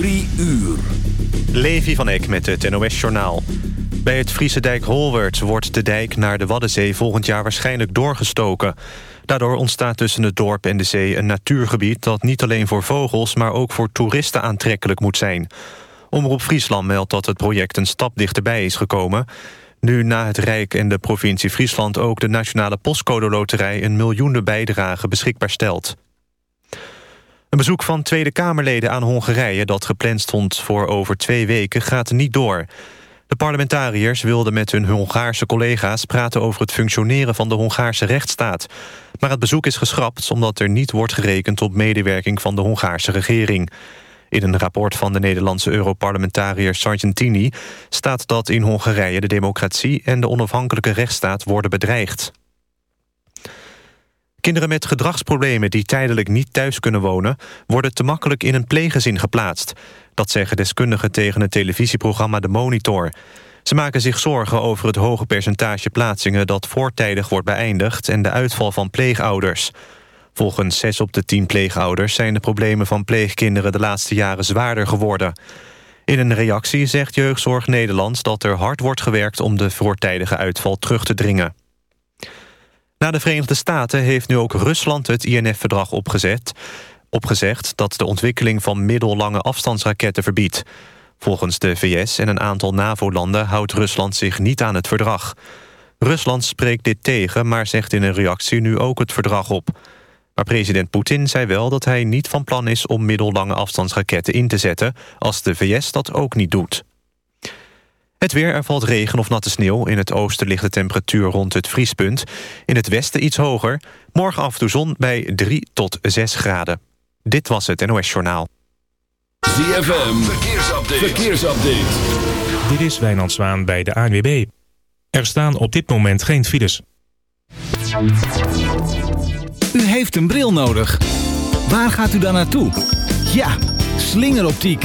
Drie uur. Levi van Eck met het NOS-journaal. Bij het Friese dijk Holwert wordt de dijk naar de Waddenzee volgend jaar waarschijnlijk doorgestoken. Daardoor ontstaat tussen het dorp en de zee een natuurgebied... dat niet alleen voor vogels, maar ook voor toeristen aantrekkelijk moet zijn. Omroep Friesland meldt dat het project een stap dichterbij is gekomen. Nu na het Rijk en de provincie Friesland ook de Nationale Postcode Loterij... een miljoenen bijdrage beschikbaar stelt. Een bezoek van Tweede Kamerleden aan Hongarije... dat gepland stond voor over twee weken, gaat niet door. De parlementariërs wilden met hun Hongaarse collega's... praten over het functioneren van de Hongaarse rechtsstaat. Maar het bezoek is geschrapt omdat er niet wordt gerekend... op medewerking van de Hongaarse regering. In een rapport van de Nederlandse Europarlementariër Sargentini... staat dat in Hongarije de democratie en de onafhankelijke rechtsstaat worden bedreigd. Kinderen met gedragsproblemen die tijdelijk niet thuis kunnen wonen... worden te makkelijk in een pleeggezin geplaatst. Dat zeggen deskundigen tegen het televisieprogramma De Monitor. Ze maken zich zorgen over het hoge percentage plaatsingen... dat voortijdig wordt beëindigd en de uitval van pleegouders. Volgens 6 op de 10 pleegouders zijn de problemen van pleegkinderen... de laatste jaren zwaarder geworden. In een reactie zegt Jeugdzorg Nederland dat er hard wordt gewerkt... om de voortijdige uitval terug te dringen. Na de Verenigde Staten heeft nu ook Rusland het INF-verdrag opgezet, opgezegd... dat de ontwikkeling van middellange afstandsraketten verbiedt. Volgens de VS en een aantal NAVO-landen houdt Rusland zich niet aan het verdrag. Rusland spreekt dit tegen, maar zegt in een reactie nu ook het verdrag op. Maar president Poetin zei wel dat hij niet van plan is om middellange afstandsraketten in te zetten... als de VS dat ook niet doet. Het weer, er valt regen of natte sneeuw. In het oosten ligt de temperatuur rond het vriespunt. In het westen iets hoger. Morgen af en toe zon bij 3 tot 6 graden. Dit was het NOS Journaal. ZFM, verkeersupdate. verkeersupdate. Dit is Wijnand Zwaan bij de ANWB. Er staan op dit moment geen files. U heeft een bril nodig. Waar gaat u dan naartoe? Ja, slingeroptiek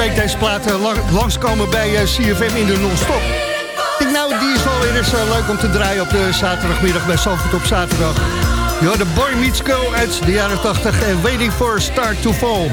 Week deze uh, lang, langskomen bij uh, CFM in de non-stop. Ik nou, die is wel weer eens uh, leuk om te draaien op de zaterdagmiddag bij Zandvoort op zaterdag. Ja, de Boy Meets Girl uit de jaren 80 en Waiting for a Star to Fall.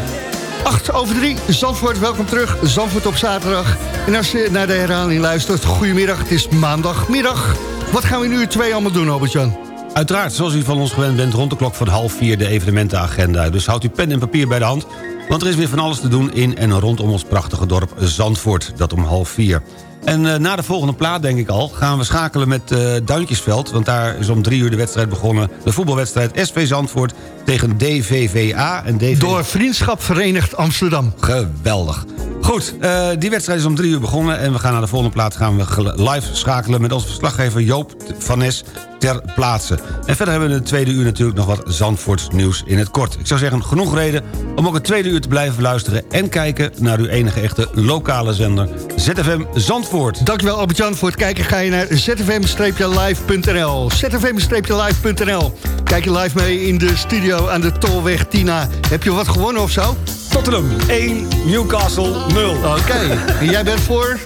8 over 3, Zandvoort, welkom terug. Zandvoort op zaterdag. En als je naar de herhaling luistert, goedemiddag, het is maandagmiddag. Wat gaan we nu twee allemaal doen, Albert-Jan? Uiteraard, zoals u van ons gewend bent, rond de klok van half vier de evenementenagenda. Dus houdt u pen en papier bij de hand, want er is weer van alles te doen in en rondom ons prachtige dorp Zandvoort. Dat om half vier. En uh, na de volgende plaat, denk ik al, gaan we schakelen met uh, Duintjesveld. Want daar is om drie uur de wedstrijd begonnen. De voetbalwedstrijd SV Zandvoort tegen DVVA. En DV... Door Vriendschap Verenigd Amsterdam. Geweldig. Goed, uh, die wedstrijd is om drie uur begonnen... en we gaan naar de volgende plaat gaan we live schakelen... met onze verslaggever Joop van Nes ter plaatse. En verder hebben we in de tweede uur natuurlijk nog wat Zandvoorts nieuws in het kort. Ik zou zeggen, genoeg reden om ook het tweede uur te blijven luisteren... en kijken naar uw enige echte lokale zender, ZFM Zandvoort. Dankjewel Albert-Jan voor het kijken. Ga je naar zfm-live.nl zfm-live.nl Kijk je live mee in de studio aan de Tolweg Tina. Heb je wat gewonnen of zo? Tottenham 1, Newcastle 0. Oké, okay. en jij bent voor?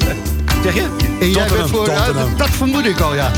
Zeg je? En jij bent voor? Ja, dat vermoed ik al, ja.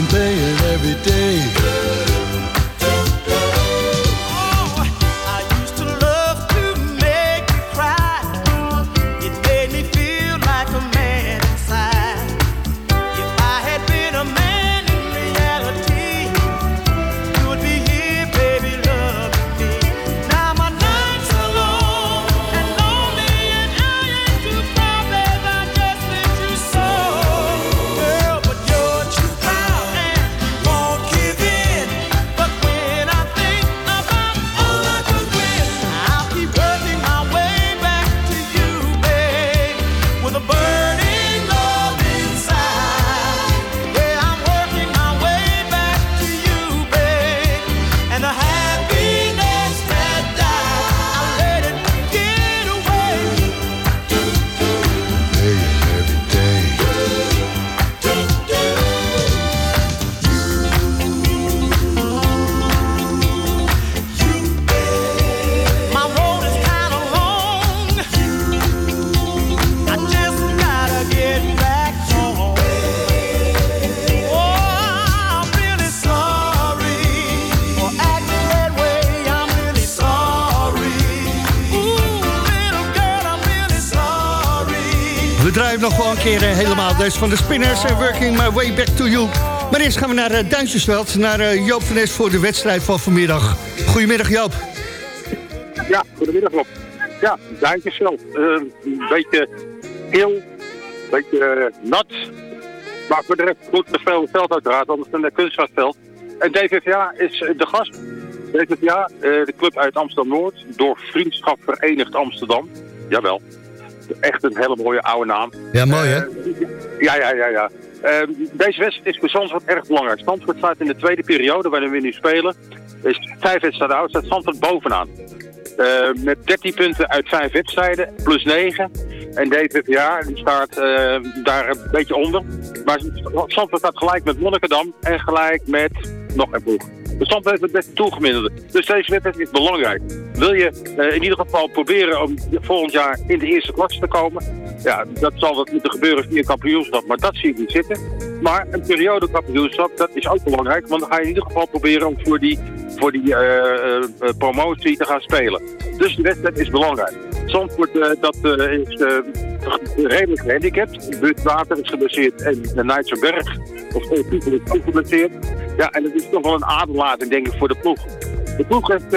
Nog van de Spinners en Working My Way Back to You. Maar eerst gaan we naar uh, Duintjesveld, naar uh, Joop van Nes voor de wedstrijd van vanmiddag. Goedemiddag Joop. Ja, goedemiddag Rob. Ja, Duintjesveld. een beetje heel, een beetje nat. Maar voor de rest goed gespeeld veld uiteraard, want het is een kunstgrasveld. En DVVA is de gast. DVVA, de club uit Amsterdam-Noord, door Vriendschap Verenigd Amsterdam. Jawel echt een hele mooie oude naam. Ja, mooi hè? Ja, ja, ja, ja. Uh, deze wedstrijd is voor Zandvoort erg belangrijk. Zandvoort staat in de tweede periode, waarin we nu spelen. Is vijf wedstrijden oud, staat Zandvoort bovenaan. Uh, met 13 punten uit vijf wedstrijden, plus 9. En DVVA staat uh, daar een beetje onder. Maar Zandvoort staat gelijk met Monnikendam en gelijk met nog een ploeg. Dus Zandvoort heeft het beste toegemiddelde. Dus deze wedstrijd is belangrijk. Wil je eh, in ieder geval proberen om volgend jaar in de eerste klasse te komen? Ja, dat zal wat moeten gebeuren via kampioenschap, maar dat zie ik niet zitten. Maar een periode kampioenschap, dat is ook belangrijk, want dan ga je in ieder geval proberen om voor die, voor die eh, eh, promotie te gaan spelen. Dus de wedstrijd is belangrijk. Zandvoort uh, dat is redelijk gehandicapt. Buurtwater is geblesseerd en de Nijtsenberg of Olpiepel is ook geblesseerd. Ja, en het is toch wel een ademlating denk ik voor de ploeg. De ploeg heeft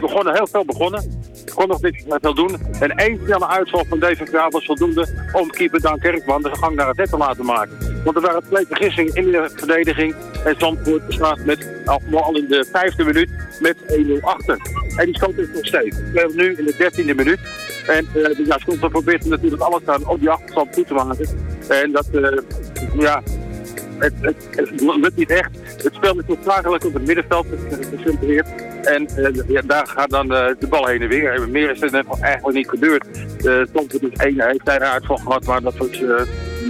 begonnen, heel veel begonnen. Kon nog niks veel doen. En één snelle uitval van DVVA was voldoende om keeper Dan Kerkman de gang naar het net te laten maken. Want er waren twee vergissingen in de verdediging. En Zandvoort staat met, al in de vijfde minuut met 1-0 achter. En die stand is nog steeds. We hebben nu in de dertiende minuut. En uh, ja, Schulter probeert natuurlijk alles aan om die achterstand goed te maken. En dat, uh, ja, het, lukt niet echt. Het spel is noodzakelijk op het middenveld gecentreerd. En uh, ja, daar gaat dan uh, de bal heen en weer. En meer is er eigenlijk niet gebeurd. Uh, Stond dus één heeft een uitval gehad, maar dat was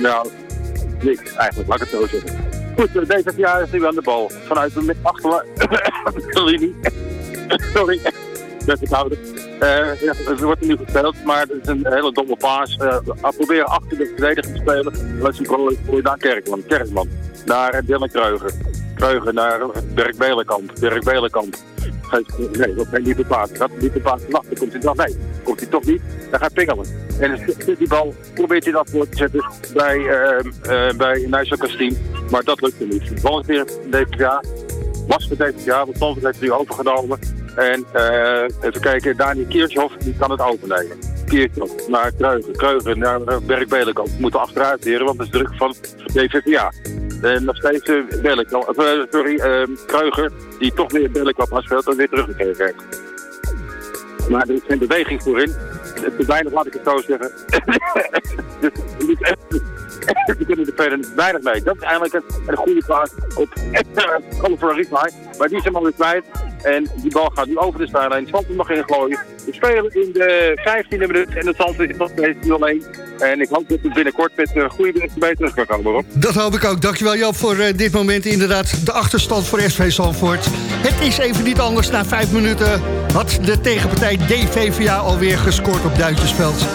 nou, niks eigenlijk, laat ik het zo zeggen. Goed, deze jaar is nu aan de bal. Vanuit de achterlinie. Sorry, is ouder. Uh, ja, wordt nu gespeeld, maar het is een hele domme paas. Uh, proberen achter de verdediging te spelen. Dat is een gooi naar Kerkman. Kerkman. Naar uh, Dylan Kreuger. Kreuger naar Dirk Belenkamp. Dirk Belenkamp. Nee, dat is niet bepaald. Dat niet bepaald. Wacht, dan komt hij dan. Nee, komt hij toch niet. Dan gaat pingelen. En die bal probeert hij dat voor te zetten bij, uh, uh, bij Kastien. Maar dat lukt hem niet. De bal is weer DPA. Was voor DPA, want Stanford heeft het nu overgenomen. En uh, even kijken, Daniel Kiershoff die kan het overnemen. Kiershoff naar Kreugen, Kreugen naar Berk Belenkamp. We moeten achteruit leren, want dat is druk van DVVA. En nog steeds uh, sorry, uh, Kreuger, die toch weer Belenkamp afspeelt en weer teruggekregen heeft. Maar er is geen beweging voorin. Het is weinig, laat ik het zo zeggen. dus we kunnen er verder weinig mee. Dat is eigenlijk een, een goede plaats op Oliver Rietmaai. Maar die is helemaal weer kwijt. En die bal gaat nu over de zijlijn. Zandvoort mag ingooien. We spelen in de 15e minuut en het Zandvoort is nog steeds 0-1. En ik hoop dat we binnenkort met uh, goede berichten bij terug kan komen. Rob. Dat hoop ik ook. Dankjewel Joop voor uh, dit moment. Inderdaad, de achterstand voor SV Zandvoort. Het is even niet anders. Na vijf minuten had de tegenpartij DVVA alweer gescoord op Duintjesveld.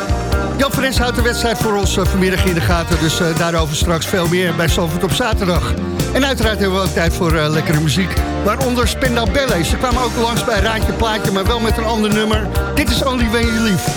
Jan Fres houdt de wedstrijd voor ons uh, vanmiddag in de gaten. Dus uh, daarover straks veel meer bij Zandvoort op zaterdag. En uiteraard hebben we ook tijd voor uh, lekkere muziek. Waaronder Spendal Ballet. Ze kwamen ook langs bij Raadje Plaatje, maar wel met een ander nummer. Dit is Only When You Leave.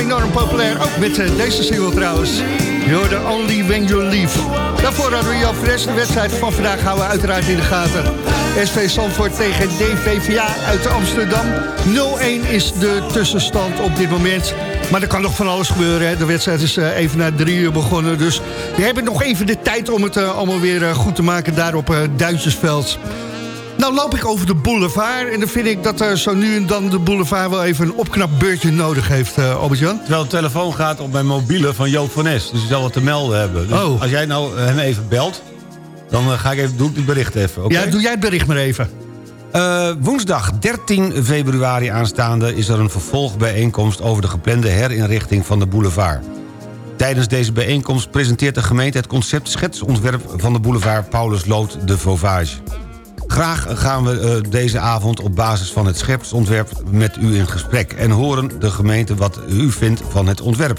Enorm populair, ook met eh, deze single trouwens. You're the only when you leave. Daarvoor hadden we Jan Fres. De wedstrijd van vandaag houden we uiteraard in de gaten. SV Zandvoort tegen DVVA uit Amsterdam. 0-1 is de tussenstand op dit moment. Maar er kan nog van alles gebeuren. Hè. De wedstrijd is eh, even na drie uur begonnen. Dus we hebben nog even de tijd om het uh, allemaal weer goed te maken daar op Duitsersveld. Nou loop ik over de boulevard en dan vind ik dat er zo nu en dan de boulevard wel even een opknapbeurtje nodig heeft, uh, Albert-Jan. Terwijl de telefoon gaat op mijn mobiele van Joop van Nes, dus hij zal wat te melden hebben. Dus oh. als jij nou hem even belt, dan ga ik even, doe ik het bericht even. Okay? Ja, doe jij het bericht maar even. Uh, woensdag 13 februari aanstaande is er een vervolgbijeenkomst... over de geplande herinrichting van de boulevard. Tijdens deze bijeenkomst presenteert de gemeente het concept schetsontwerp... van de boulevard Paulus Lood de Vauvage. Graag gaan we uh, deze avond op basis van het schetsontwerp met u in gesprek... en horen de gemeente wat u vindt van het ontwerp.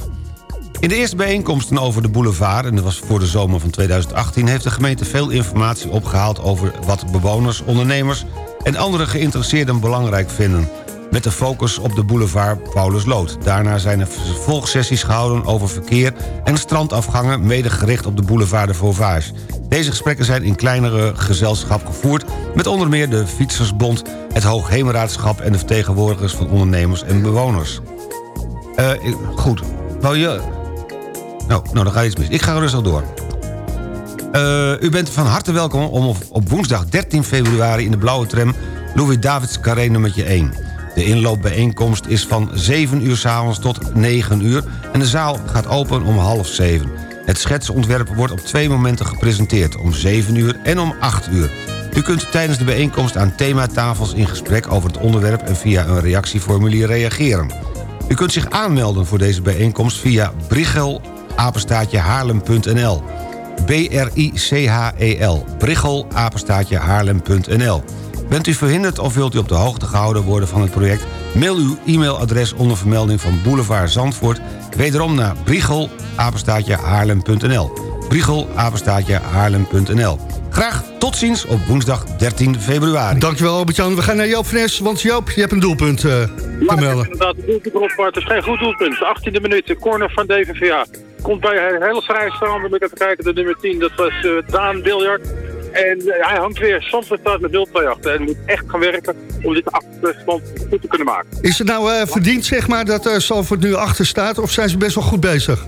In de eerste bijeenkomsten over de boulevard, en dat was voor de zomer van 2018... heeft de gemeente veel informatie opgehaald over wat bewoners, ondernemers en andere geïnteresseerden belangrijk vinden met de focus op de boulevard Paulus Lood. Daarna zijn er volgsessies gehouden over verkeer en strandafgangen... mede gericht op de boulevard de Vauvage. Deze gesprekken zijn in kleinere gezelschap gevoerd... met onder meer de Fietsersbond, het Hoogheemraadschap... en de vertegenwoordigers van ondernemers en bewoners. Uh, goed, wou je... Nou, nou, dan gaat iets mis. Ik ga rustig door. Uh, u bent van harte welkom om op woensdag 13 februari... in de blauwe tram Louis Davids Carré nummertje 1. De inloopbijeenkomst is van 7 uur s'avonds tot 9 uur... en de zaal gaat open om half 7. Het schetsontwerp wordt op twee momenten gepresenteerd... om 7 uur en om 8 uur. U kunt tijdens de bijeenkomst aan thematafels in gesprek over het onderwerp... en via een reactieformulier reageren. U kunt zich aanmelden voor deze bijeenkomst via brichelapenstaatjehaarlem.nl B-R-I-C-H-E-L. Brichel, Haarlem.nl. Bent u verhinderd of wilt u op de hoogte gehouden worden van het project? Mail uw e-mailadres onder vermelding van Boulevard Zandvoort... wederom naar briegel, Haarlem.nl. Briegel, Haarlem.nl. Graag tot ziens op woensdag 13 februari. Dankjewel Albert-Jan. We gaan naar Joop Fres, want Joop, je hebt een doelpunt uh, te melden. inderdaad een doelpunt het is geen goed doelpunt. 18e minuut, de corner van DVVA. Komt bij een hele vrije staande, moet ik even kijken, de nummer 10, dat was uh, Daan Biljart. En uh, hij hangt weer, soms staat met 0-2 achter. En moet echt gaan werken om dit achterstand goed te kunnen maken. Is het nou uh, verdiend, zeg maar, dat uh, Salford nu achter staat? Of zijn ze best wel goed bezig?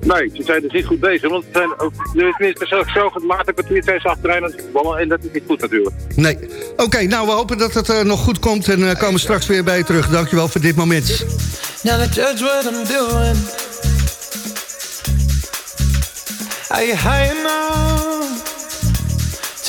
Nee, ze zijn dus niet goed bezig. Want het zijn ook, tenminste, zo, zo gemaakt een kwartier aan het ballen. En dat is niet goed natuurlijk. Nee. Oké, okay, nou we hopen dat het uh, nog goed komt. En uh, komen straks weer bij je terug. Dankjewel voor dit moment. Now the judge what I'm doing. Are you high enough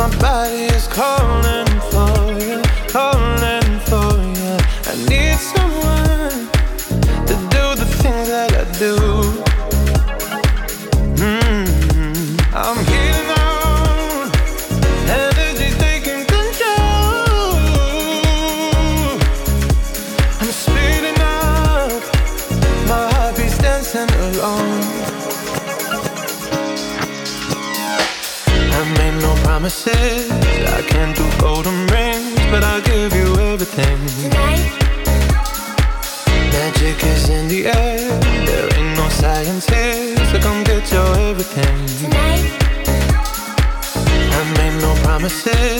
My body is calling promises.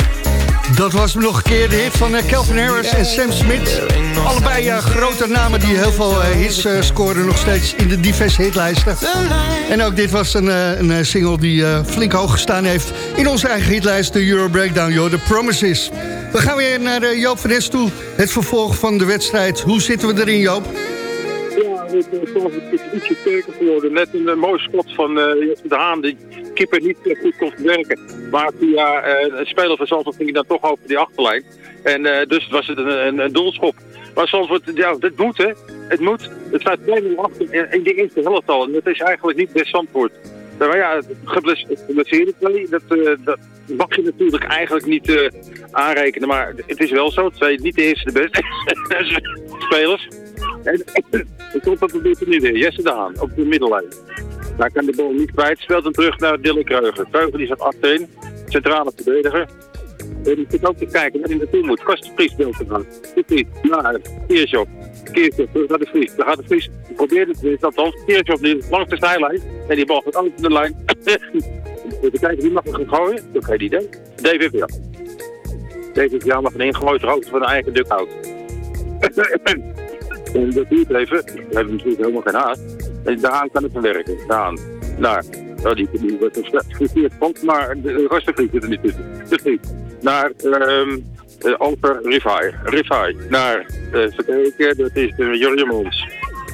Dat was nog een keer de hit van eh, Calvin Harris en Sam Smith. Allebei eh, grote namen die heel veel eh, hits eh, scoren nog steeds in de diverse hitlijsten. En ook dit was een, eh, een eh, single die eh, flink hoog gestaan heeft in onze eigen hitlijst, de Euro Breakdown, joh, The Promises. We gaan weer naar eh, Joop van Nes toe, het vervolg van de wedstrijd. Hoe zitten we erin, Joop? Het is toch een ietsje sterker geworden. Net een, mooi schot van eh de Haan, die keeper niet eh, goed kon verwerken. Maar via eh, een speler van Zandvoort ging dan toch over die achterlijn. En dus was het een, een, doelschop. Maar Zandvoort, ja, dit moet hè. Het moet. Het staat 2-0 achter in, de eerste helft al. En dat is eigenlijk niet best Zandvoort. Maar ja, gebles- geblesseerde play, dat, dat mag je natuurlijk eigenlijk niet aanrekenen. Maar het is wel zo, het zijn niet de eerste de beste spelers. En ik komt dat een beetje nu weer. Jesse Daan op de middellijn. Daar kan de bal niet kwijt. Speelt hem terug naar Dylan Kreuger. Kreuger die staat achterin. Centrale verdediger. En die zit ook te kijken waar hij naartoe moet. Kost de Vries wil te gaan. De Vries naar Keershop. Keershop terug naar de Vries. Dan gaat de Vries. Probeert het weer. Althans, Keershop die langs de zijlijn. En die bal gaat over de lijn. Even kijken wie mag hem gaan gooien. Dat geen idee. DVVA. DVVA mag een ingegooid hoogte van de eigen dugout. En dat duurt even. We hebben natuurlijk helemaal geen haast. En kan het verwerken. Daan. Naar. Oh, die, die wordt gefrustreerd pand, maar de Rostegriek zit er niet tussen. Dus niet. Naar ehm uh, over Rivai. Rivai. Naar, uh, even kijken, dat is uh, Jurjen Mons.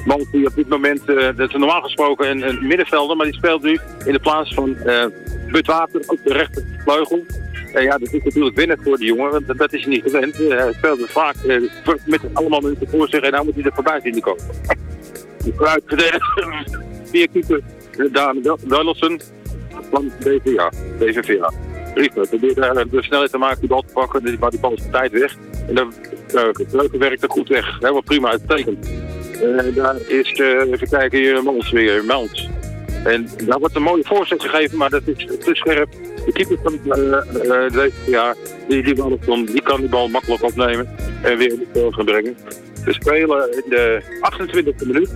Mons die op dit moment, eh, dat is normaal gesproken een, middenvelder, maar die speelt nu in de plaats van eh Butwater op de rechtervleugel. En ja, dat is natuurlijk winnen voor die jongen, want dat, is niet gewend. Eh, hij speelt het vaak eh, met allemaal mensen voor zich en nou moet hij er voorbij zien te komen. Vooruit verdedigd. Vier keeper, eh, Daan Donaldson van DVA. DVVA. Rieper probeert de snelheid te maken, die bal te pakken, maar die bal is op tijd weg. En dan Leuke werkt er goed weg. Helemaal prima, uitstekend. Eh daar is, eh, even kijken, hier Mons weer, Mons. En daar wordt een mooie voorzet gegeven, maar dat is te scherp. De keeper van eh, eh, deze jaar, die, die, die kan die bal makkelijk opnemen en weer in het spel gaan brengen. We spelen in de 28e minuut.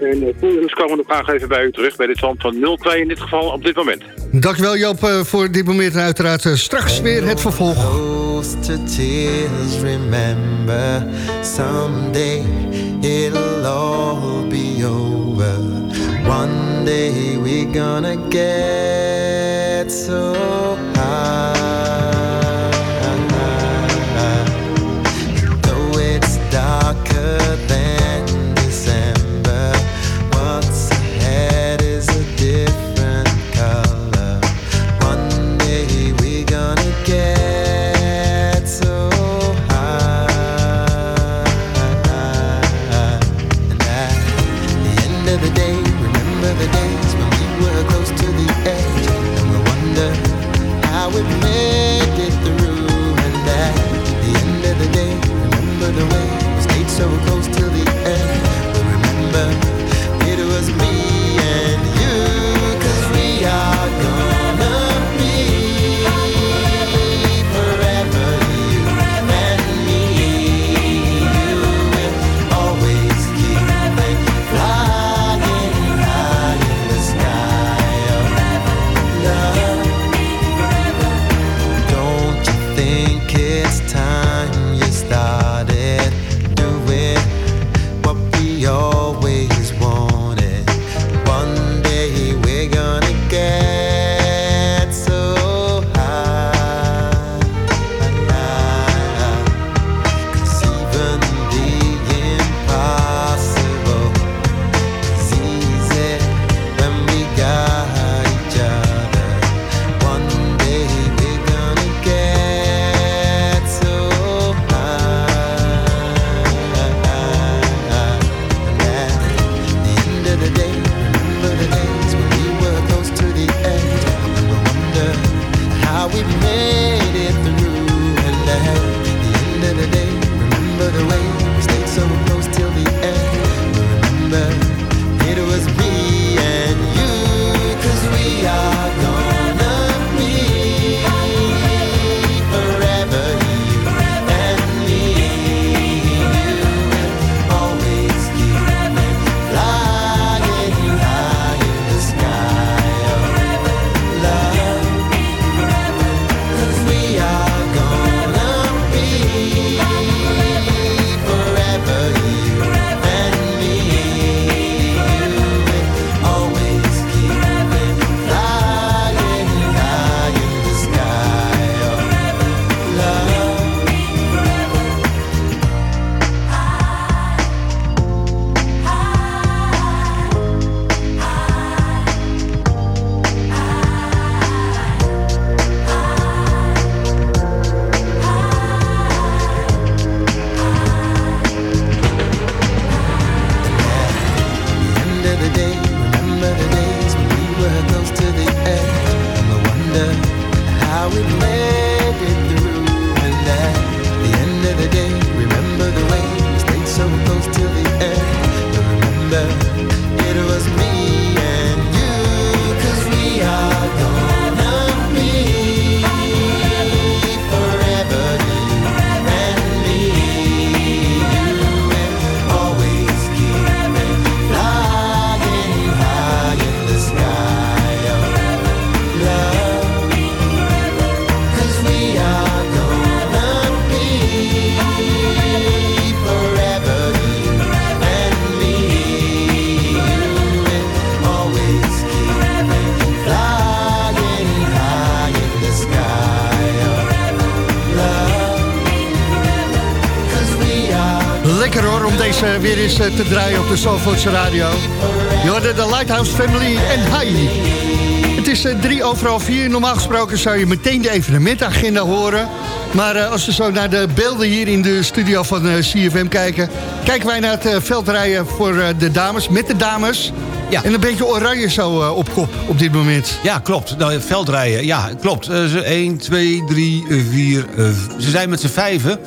En uh, Koerens komen we nog graag even bij u terug bij dit stand van 0-2 in dit geval op dit moment. Dankjewel Joop eh, voor dit moment en uiteraard straks weer het vervolg. close to tears, remember someday we're gonna get so high. Te draaien op de Zalvoortse radio. Je hoorde de Lighthouse Family en Hi. Het is eh, drie overal vier. Normaal gesproken zou je meteen de evenementagenda horen. Maar eh, als we zo naar de beelden hier in de studio van eh, CFM kijken... kijken wij naar het veldrijden voor de dames, met de dames. Ja. En een beetje oranje zo op kop op dit moment. Ja, klopt. Nou, veldrijden, ja, klopt. Eh, ze 1, 2, 3, 4... ze zijn met z'n vijven.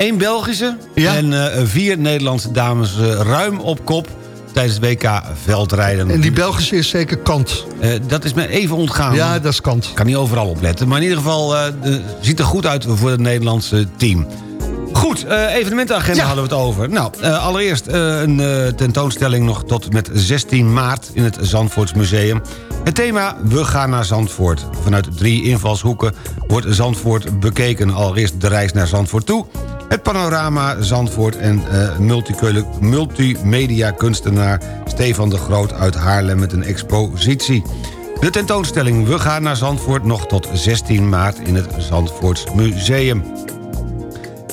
Eén Belgische en eh, vier Nederlandse dames eh, ruim op kop... tijdens het WK veldrijden. En die Belgische is zeker kant. Eh, dat is me even ontgaan. Ja, dat is kant. Ik kan niet overal opletten. Maar in ieder geval eh, de- ziet er goed uit voor het Nederlandse team. Goed, eh, evenementenagenda hadden we het over. Nou, allereerst een tentoonstelling nog tot met 16 maart in het Zandvoorts Museum. Het thema We gaan naar Zandvoort. Vanuit drie invalshoeken wordt Zandvoort bekeken. Allereerst de reis naar Zandvoort toe. Het panorama Zandvoort en multicule- multimedia kunstenaar Stefan de Groot uit Haarlem met een expositie. De tentoonstelling We gaan naar Zandvoort nog tot 16 maart in het Zandvoorts Museum.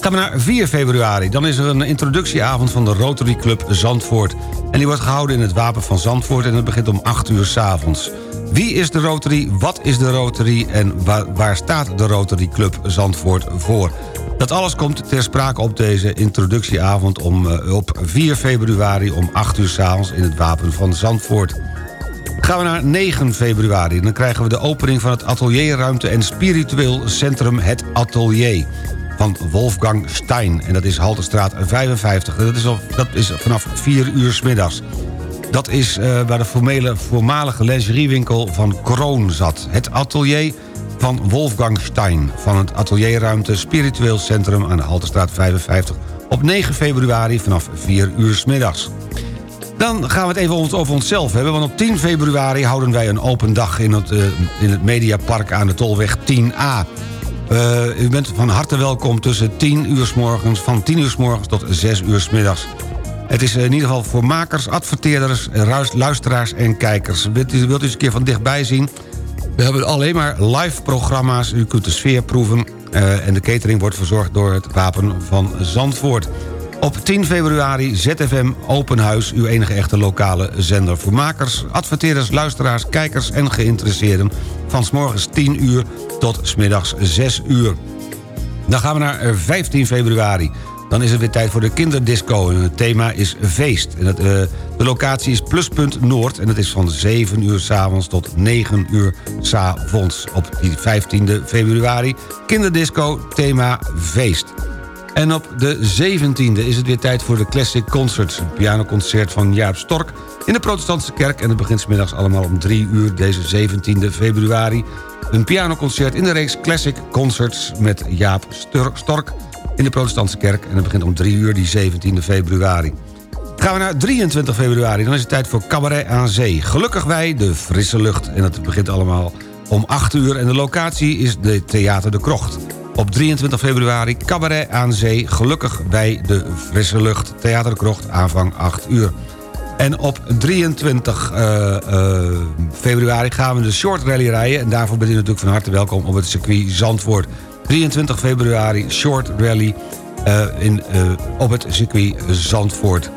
Gaan we naar 4 februari. Dan is er een introductieavond van de Rotary Club Zandvoort. En die wordt gehouden in het Wapen van Zandvoort... en het begint om 8 uur s'avonds. Wie is de Rotary? Wat is de Rotary? En waar staat de Rotary Club Zandvoort voor? Dat alles komt ter sprake op deze introductieavond... Om, eh, op 4 februari om 8 uur s'avonds in het Wapen van Zandvoort. Gaan we naar 9 februari. Dan krijgen we de opening van het atelierruimte en spiritueel centrum Het Atelier van Wolfgang Stein. En dat is Halterstraat 55. Dat is, dat is vanaf 4 uur 's middags. Dat is eh, waar de formele, voormalige lingeriewinkel van Kroon zat. Het atelier van Wolfgang Stein... van het atelierruimte Spiritueel Centrum aan de Halterstraat 55... op 9 februari vanaf 4 uur 's middags. Dan gaan we het even over onszelf hebben... want op 10 februari houden wij een open dag... in het, eh, in het Mediapark aan de Tolweg 10A. Eh, u bent van harte welkom tussen 10 uur 's morgens, van 10 uur 's morgens tot 6 uur 's middags. Het is in ieder geval voor makers, adverteerders, luisteraars en kijkers. Wilt u, wilt u eens een keer van dichtbij zien? We hebben alleen maar live programma's. U kunt de sfeer proeven. eh, en de catering wordt verzorgd door het Wapen van Zandvoort. Op 10 februari ZFM Open Huis, uw enige echte lokale zender voor makers, adverteerders, luisteraars, kijkers en geïnteresseerden van s morgens 10 uur tot s middags 6 uur. Dan gaan we naar eh, 15 februari. Dan is het weer tijd voor de kinderdisco. En het thema is feest. En eh, de locatie is Pluspunt Noord. En het is van 7 uur s'avonds tot 9 uur s'avonds. Op die 15 februari. Kinderdisco, thema feest. En op de 17e is het weer tijd voor de Classic Concerts. Een pianoconcert van Jaap Stork in de protestantse kerk. En het begint middags allemaal om 3 uur deze 17e februari. Een pianoconcert in de reeks Classic Concerts met Jaap Stork in de protestantse kerk. En het begint om 3 uur die 17e februari. Gaan we naar 23 februari, dan is het tijd voor Cabaret aan Zee. Gelukkig wij, de frisse lucht. En dat begint allemaal om 8 uur. En de locatie is de Theater de Krocht. Op 23 februari, Cabaret aan Zee. Gelukkig wij, de frisse lucht. Theater de Krocht, aanvang 8 uur. En op 23 eh, eh, februari gaan we de short rally rijden. En daarvoor bent u natuurlijk van harte welkom op het circuit Zandvoort. 23 februari, short rally eh, in, eh, op het circuit Zandvoort.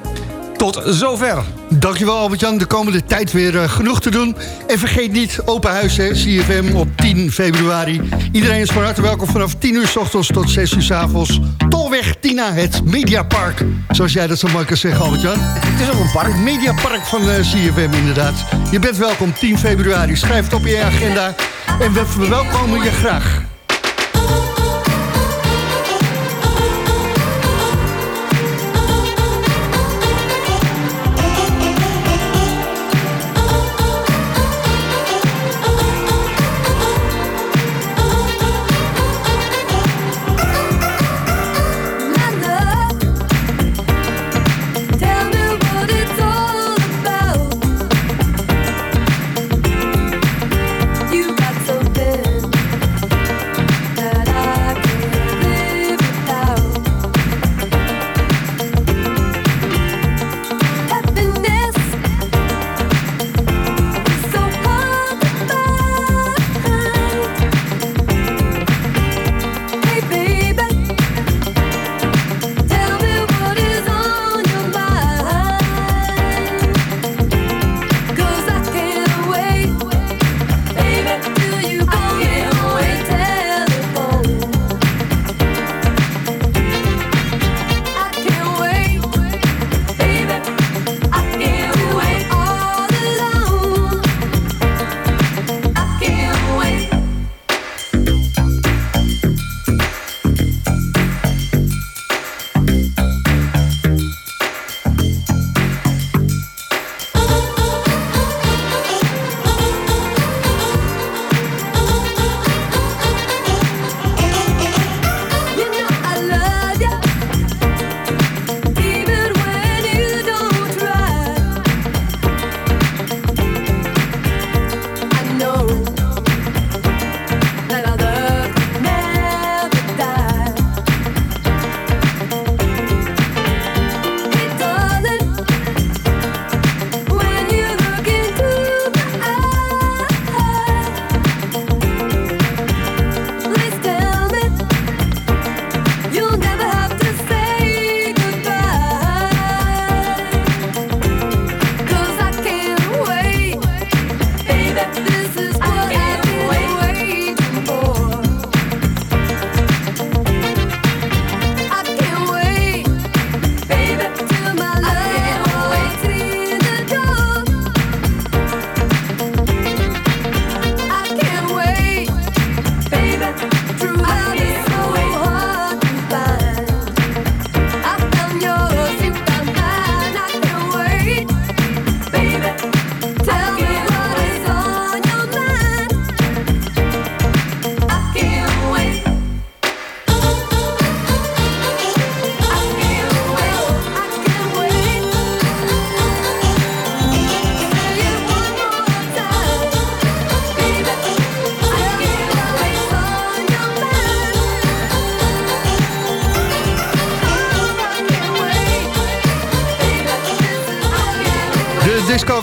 Tot zover. Dankjewel Albert-Jan, de komende tijd weer eh, genoeg te doen. En vergeet niet, open huis, hè, CFM op 10 februari. Iedereen is van harte welkom vanaf 10 uur s ochtends tot 6 uur s avonds. Tolweg Tina, het Mediapark. Zoals jij dat zo kan zeggen, Albert-Jan. Het is ook een park. Mediapark van eh, CFM, inderdaad. Je bent welkom 10 februari. Schrijf het op je agenda. En we verwelkomen je graag.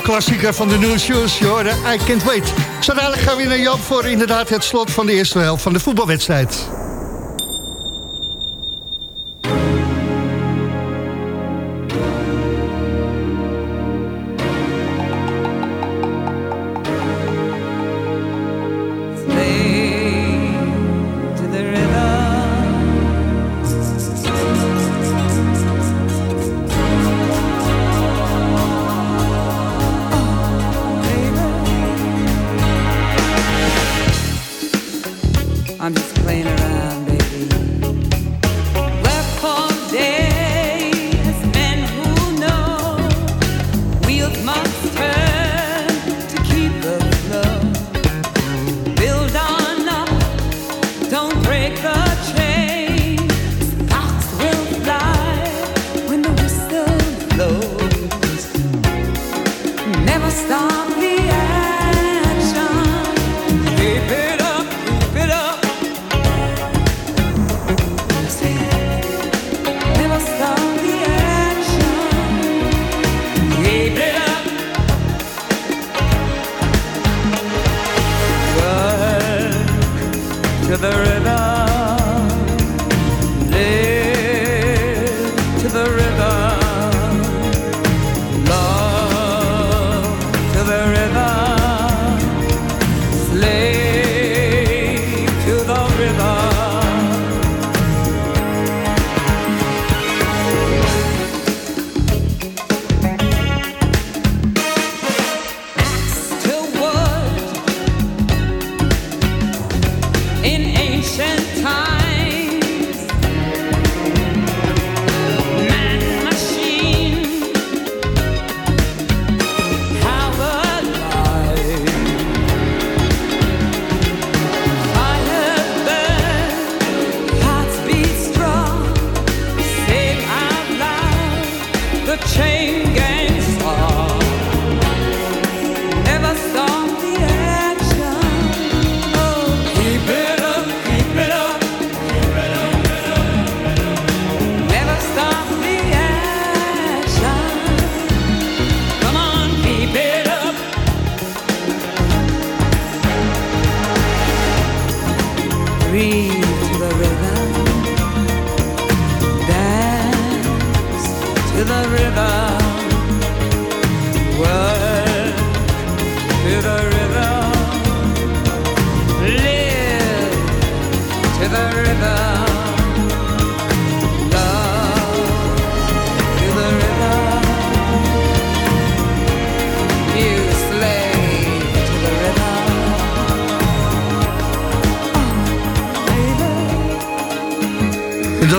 De disco-klassieker van de New Shoes, hoorde I Can't Wait. Zo gaan we naar Joop voor inderdaad het slot van de eerste helft van de voetbalwedstrijd. Breathe to the rhythm. Dance to the rhythm.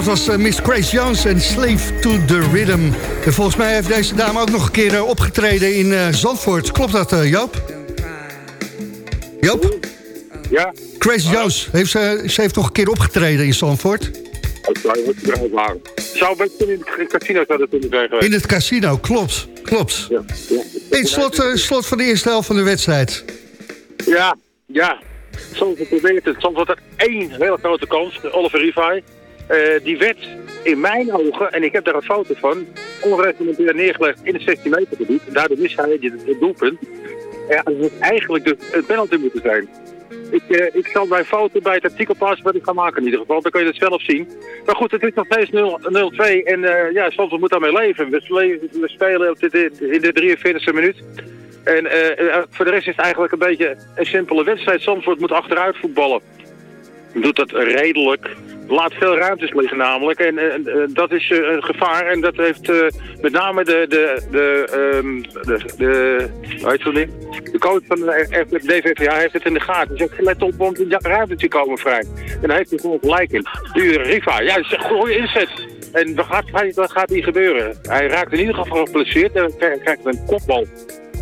Was eh, Miss Grace Jones en Slave to the Rhythm. En volgens mij heeft deze dame ook nog een keer eh, opgetreden in eh, Zandvoort. Klopt dat, Joop? Joop? Ja. Grace Jones, heeft ze, ze heeft nog een keer opgetreden in Zandvoort. Dat zou best kunnen in het casino zou dat kunnen zijn geweest. In het casino, klopt. Klopt. Ja, ja. In het slot, slot van de eerste helft van de wedstrijd. Ja, ja. Soms probeert het. Soms wordt er één hele grote kans. Oliver Rivai. Eh, die werd in mijn ogen, en ik heb daar een foto van, onreglementair neergelegd in het 16 meter gebied. Daardoor mist hij het, doelpunt. Ja, dat had eigenlijk dus een penalty moeten zijn. Ik, eh, ik zal mijn foto bij het artikel plaatsen wat ik ga maken in ieder geval. Dan kun je het zelf zien. Maar goed, het is nog steeds 0-2 en eh, ja, soms moet daarmee leven. We, we spelen op de, in de 43e minuut. En voor de rest is het eigenlijk een beetje een simpele wedstrijd. Zandvoort moet achteruit voetballen. Doet dat redelijk. Laat veel ruimtes liggen namelijk. En eh, dat is eh, een gevaar. En dat heeft eh, met name de, de, de, ehm, de, de, hoe heet ding? de coach van de DVVA heeft het in de gaten. Dus let op, want die ruimtes komen vrij. En daar heeft hij gewoon gelijk in. Dure Riva, ja, is een goede inzet. En wat gaat, wat gaat hier gebeuren? Hij raakt in ieder geval geblesseerd en krijgt hij een kopbal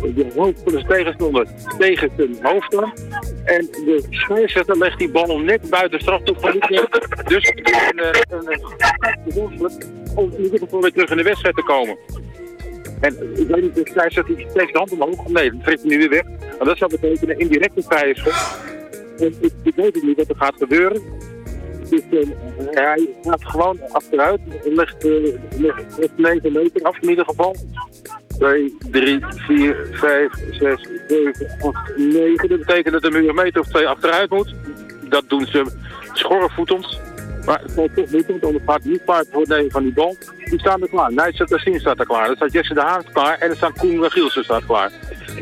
de hoofd van de tegenstander tegen zijn hoofd. En de scheidsrechter legt die bal net buiten straftopgebied neer. Dus een, eh, een, een, om in ieder geval weer terug in de wedstrijd te komen. En ik weet niet, de scheidsrechter die steekt de hand omhoog. Nee, dat trekt nu weer weg. Maar dat zou betekenen indirecte vrije schop. En ik, ik weet niet wat er gaat gebeuren. Dus eh, hij gaat gewoon achteruit. Legt, eh, legt, legt 9 meter af in ieder geval. 2, 3, 4, 5, 6, 7, 8, 9. Dat betekent dat er nu een meter of twee achteruit moet. Dat doen ze schorrevoetend. Maar het valt toch niet, want anders gaat niet paard voor het nemen van die bal. Die staan er klaar. Nijtse Tassin staat er klaar. Er staat Jesse de Haan klaar en er staat Koen Gielsen staat klaar.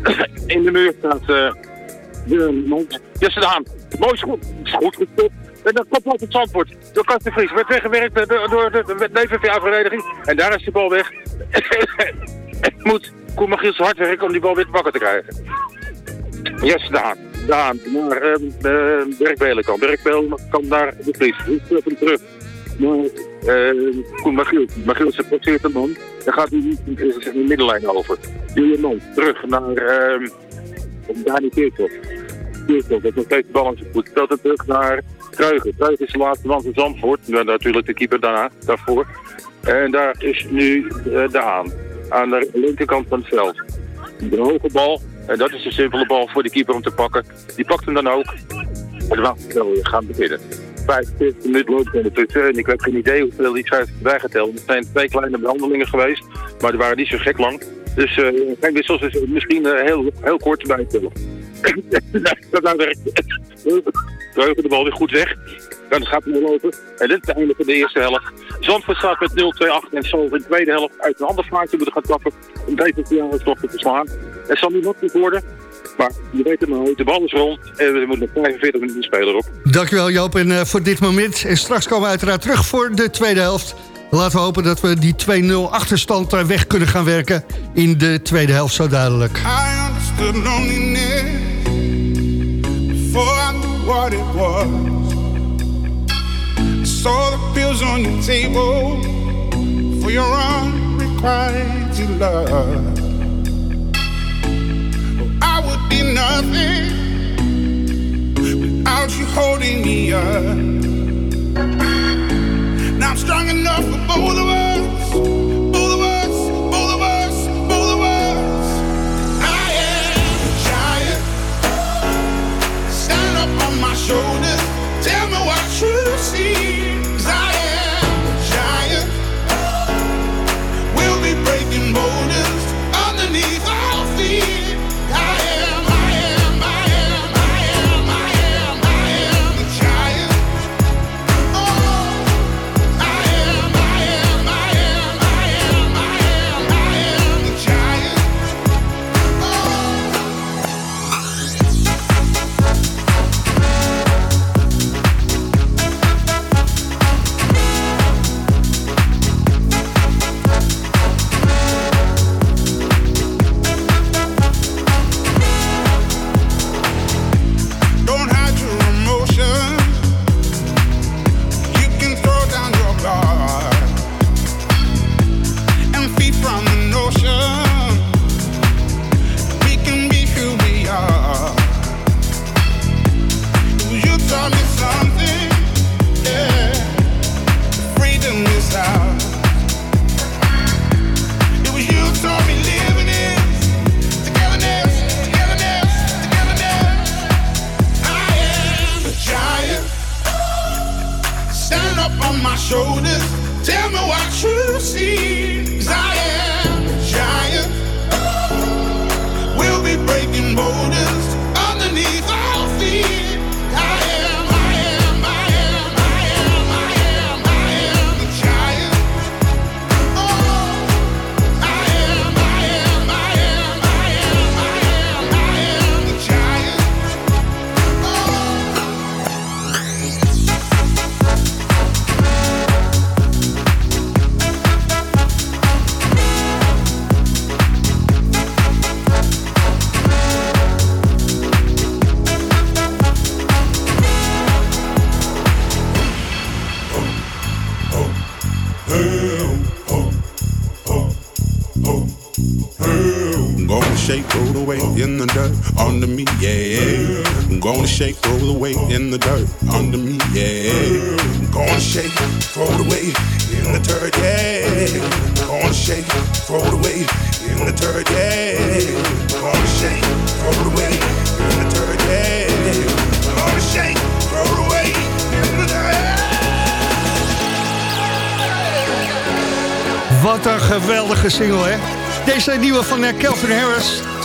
In de muur staat de man. Jesse de Haan. Mooi. Is goed gestopt. En dat komt op het zandwoord. Door Kasten Vries. Werd weggewerkt door, door de, de, de VVA-vereniging. En daar is de bal weg. Moet Koen Magiels hard werken om die bal weer te pakken te krijgen. Yes, Daan. Daan, naar uh, uh, Dirk Belenkamp. Dirk Belenkamp naar de Vries. Hem terug? Maar uh, Koen Magiels. Magiels passeert de man. Dan gaat hij in de middenlijn over. Julian terug naar uh, Dani Keerkop. Keerkop, dat nog steeds de bal aan terug naar Kruigen. Kruigen is de laatste man van Zandvoort. Ja, natuurlijk de keeper daarna, daarvoor. En daar is nu uh, de. Aan de linkerkant van het veld. De hoge bal. En dat is de simpele bal voor de keeper om te pakken. Die pakt hem dan ook. En dan gaan beginnen. 45 minuten loopt ondertussen. En ik heb geen idee hoeveel die schrijft bijgeteld. Het zijn twee kleine behandelingen geweest. Maar die waren niet zo gek lang. Dus uh, geen wissels is misschien uh, heel, heel kort bijtellen. dat nou werkt. Dreugen de bal weer goed weg. Dan gaat hij lopen. En dit is het einde van de eerste helft. Zandvoort staat met 0-2-8 en zal in de tweede helft uit een ander vaartje moeten gaan trappen om deze te verslaan. Het zal niet makkelijk worden, maar je weet het maar, de bal is rond en we moeten nog 45 minuten spelen op. Dankjewel Joop en uh, voor dit moment. En straks komen we uiteraard terug voor de tweede helft. Laten we hopen dat we die 2-0 achterstand uh, weg kunnen gaan werken in de tweede helft zo duidelijk. I understood loneliness before I knew what it was. Saw the pills on your table for your unrequited love. Oh, I would be nothing without you holding me up. Now I'm strong enough for both of us. Shoulders. Tell me what you see.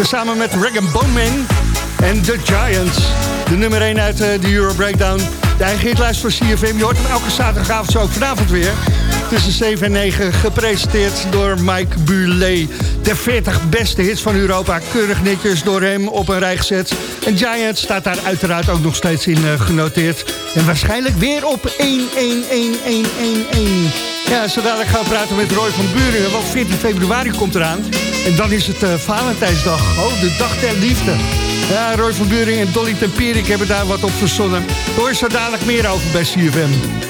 Tezamen met Regan Bowman en The Giants. De nummer 1 uit eh, de Euro Breakdown. De eigen hitlijst van CFM. Je hoort hem elke zaterdagavond, zo ook vanavond weer. Tussen 7 en 9, gepresenteerd door Mike Bulet. De 40 beste hits van Europa, keurig netjes door hem op een rij gezet. En Giant staat daar uiteraard ook nog steeds in eh, genoteerd. En waarschijnlijk weer op 1, 1, 1, 1, 1, 1. Ja, zo dadelijk gaan praten met Roy van Buringen, want 14 februari komt eraan. En dan is het eh, Valentijnsdag. Oh, de dag der liefde. Ja, Roy van Buringen en Dolly Tempierik hebben daar wat op verzonnen. Hoor zo dadelijk meer over bij CFM.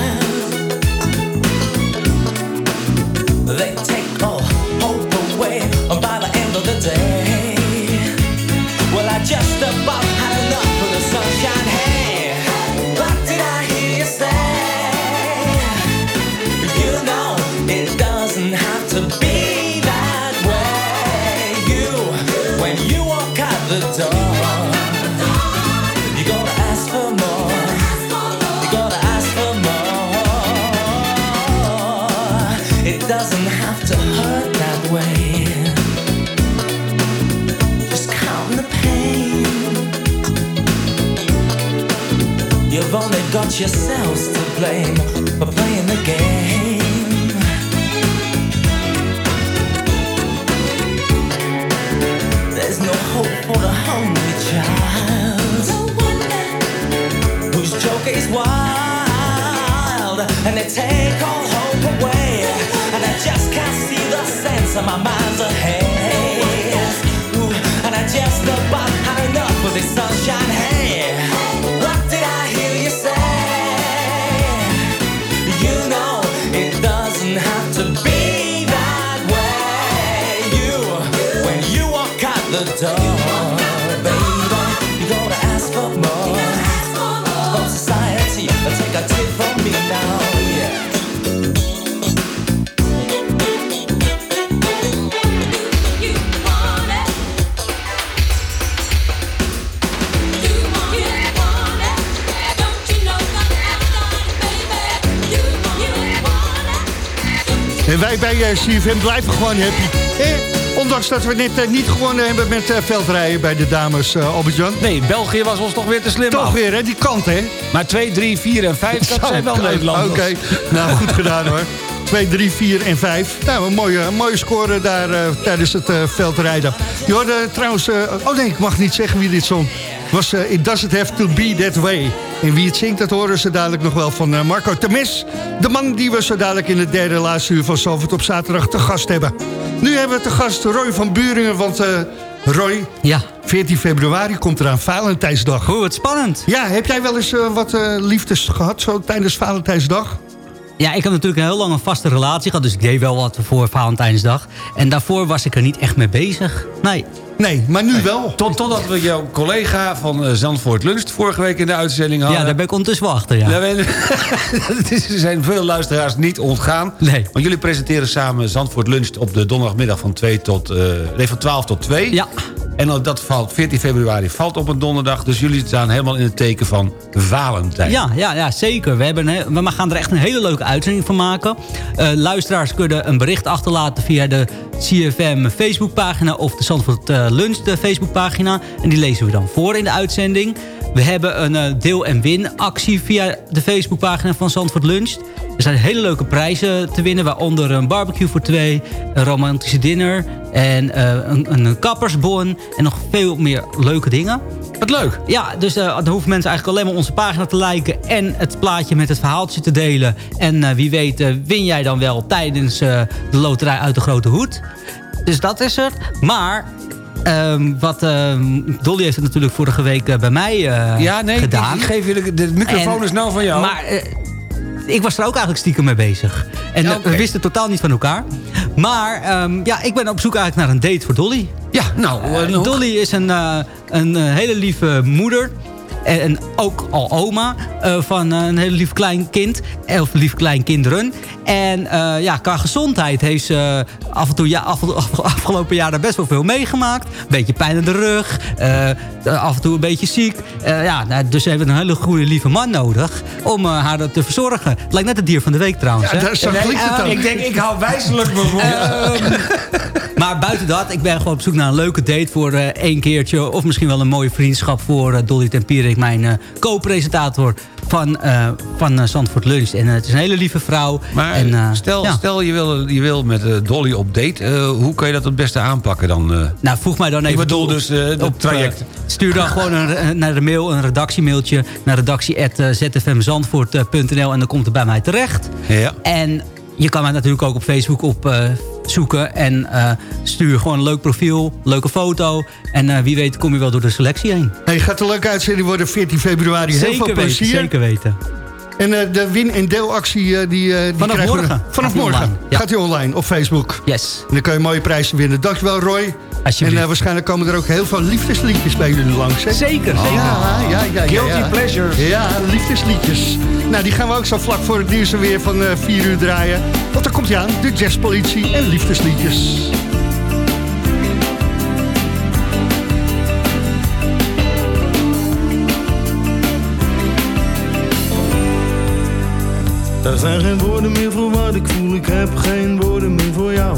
Got yourselves to blame for playing the game. There's no hope for the hungry child No wonder whose joke is wild, and they take all hope away. And I just can't see the sense of my mind's ahead. Wij bij eh, CFM blijven gewoon happy. Eh, ondanks dat we net eh, niet gewonnen hebben met eh, veldrijden bij de dames, Albert-Jan. Nee, België was ons toch weer te slim Toch af. weer, hè, die kant, hè? Maar 2, 3, 4 en 5, dat zijn wel Nederlanders. Oké, nou goed gedaan hoor. 2, 3, 4 en 5. Nou, een mooie, een mooie score daar eh, tijdens het eh, veldrijden. Je hoorde trouwens... eh, oh nee, ik mag niet zeggen wie dit zong. was It Doesn't Have To Be That Way. En wie het zingt, dat horen ze dadelijk nog wel van eh, Marco Temis. De man die we zo dadelijk in het derde laatste uur van Zalvoort op zaterdag te gast hebben. Nu hebben we te gast Roy van Buringen, want... eh, Roy, ja. 14 februari komt eraan Valentijnsdag. Hoe, wat spannend. Ja, heb jij wel eens eh, wat liefdes gehad zo tijdens Valentijnsdag? Ja, ik heb natuurlijk een heel lang een vaste relatie gehad. Dus ik deed wel wat voor Valentijnsdag. En daarvoor was ik er niet echt mee bezig. Nee. Nee, maar nu wel. Tot, totdat we jouw collega van eh, Zandvoort Lunch vorige week in de uitzending hadden. Ja, daar ben ik ondertussen wel achter, ja. Daar ben- Het is- er zijn veel luisteraars niet ontgaan. Nee. Want jullie presenteren samen Zandvoort Lunch op de donderdagmiddag van, 2 tot, eh, nee, van 12 tot 2. Ja. En dat valt, 14 februari valt op een donderdag. Dus jullie staan helemaal in het teken van Valentijn. Ja, ja, ja zeker. We, hebben we gaan er echt een hele leuke uitzending van maken. Eh, luisteraars kunnen een bericht achterlaten via de CFM Facebookpagina... of de Zandvoort eh, Lunch de Facebookpagina. En die lezen we dan voor in de uitzending. We hebben een eh, deel- en win-actie via de Facebookpagina van Zandvoort Lunch. Er zijn hele leuke prijzen te winnen... waaronder een barbecue voor twee, een romantische dinner... en eh, een, een kappersbon en nog veel meer leuke dingen. Wat leuk. Ja, dus eh, dan hoeven mensen eigenlijk alleen maar onze pagina te liken... en het plaatje met het verhaaltje te delen. En wie weet win jij dan wel tijdens de loterij uit de Grote Hoed. Dus dat is het. Maar... ehm, wat ehm, Dolly heeft het natuurlijk vorige week eh, bij mij eh, Ja, nee, gedaan. ik geef jullie, de microfoon En- is nou van jou. Maar eh, ik was er ook eigenlijk stiekem mee bezig. En Ja, we wisten totaal niet van elkaar. Maar ehm, ja, ik ben op zoek eigenlijk naar een date voor Dolly. Ja, nou... Dolly is een, een hele lieve moeder. En, en ook al oma eh, van een heel lief klein kind. Of lief klein kinderen. En eh, ja, qua gezondheid heeft ze af en toe ja, af, af- afgelopen jaar daar best wel veel meegemaakt. Beetje pijn in de rug. eh, af en toe een beetje ziek. Eh, ja, nou, dus ze hebben een hele goede lieve man nodig om eh, haar te verzorgen. Het lijkt net het dier van de week trouwens. Ja, hè? zo het Eh, ook. Ik denk, ik hou wijselijk mijn. Ehm, maar buiten dat, ik ben gewoon op zoek naar een leuke date voor eh één keertje. Of misschien wel een mooie vriendschap voor eh, Dolly Mijn eh, co-presentator van, eh van eh, Zandvoort Lunch. En het is een hele lieve vrouw. Maar en, stel, ja. stel je, wil, je wil met Dolly op date. hoe kan je dat het beste aanpakken dan? Nou, voeg mij dan even Ik bedoel dus het op, traject. stuur dan gewoon een, naar de mail een redactiemailtje naar redactie.zfmzandvoort.nl en dan komt het bij mij terecht. ja. En je kan mij natuurlijk ook op Facebook op zoeken. En eh, stuur gewoon een leuk profiel, leuke foto. En eh, wie weet kom je wel door de selectie heen. Hey, gaat een leuke uitzending worden 14 februari. Heel veel Zeker plezier. weten, zeker weten. En eh, de win- en deelactie die, die Vanaf we- morgen. Vanaf Gaat die morgen ja. gaat hij online op Facebook. Yes. En dan kan je mooie prijzen winnen. Dankjewel Roy. Alsjeblieft. En eh, waarschijnlijk komen er ook heel veel liefdesliedjes bij jullie langs. Hè? Zeker, zeker. Ja, ja, ja. ja, Guilty ja. pleasures. Ja, liefdesliedjes. Nou, die gaan we ook zo vlak voor het nieuws er weer van 4 uur draaien. Want dan komt hij aan, de jazzpolitie en liefdesliedjes. Er zijn geen woorden meer voor wat ik voel, ik heb geen woorden meer voor jou.